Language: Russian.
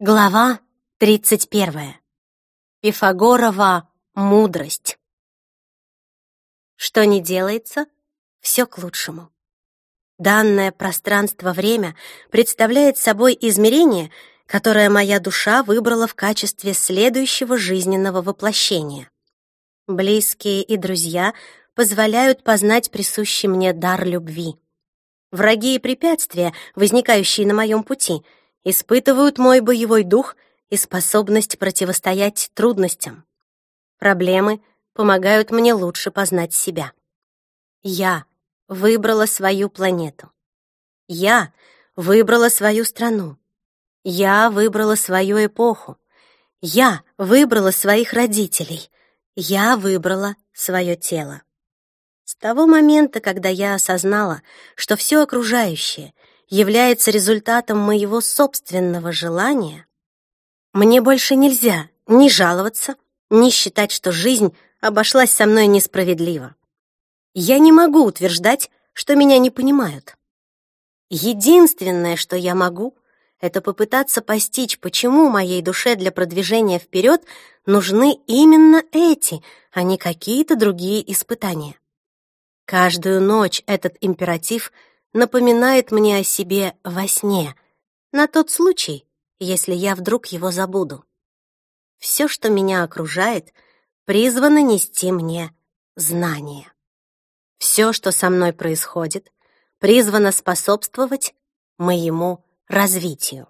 Глава 31. Пифагорова мудрость. Что не делается, все к лучшему. Данное пространство-время представляет собой измерение, которое моя душа выбрала в качестве следующего жизненного воплощения. Близкие и друзья позволяют познать присущий мне дар любви. Враги и препятствия, возникающие на моем пути — испытывают мой боевой дух и способность противостоять трудностям. Проблемы помогают мне лучше познать себя. Я выбрала свою планету. Я выбрала свою страну. Я выбрала свою эпоху. Я выбрала своих родителей. Я выбрала свое тело. С того момента, когда я осознала, что все окружающее является результатом моего собственного желания, мне больше нельзя ни жаловаться, ни считать, что жизнь обошлась со мной несправедливо. Я не могу утверждать, что меня не понимают. Единственное, что я могу, это попытаться постичь, почему моей душе для продвижения вперед нужны именно эти, а не какие-то другие испытания. Каждую ночь этот императив — напоминает мне о себе во сне, на тот случай, если я вдруг его забуду. Все, что меня окружает, призвано нести мне знания. Все, что со мной происходит, призвано способствовать моему развитию.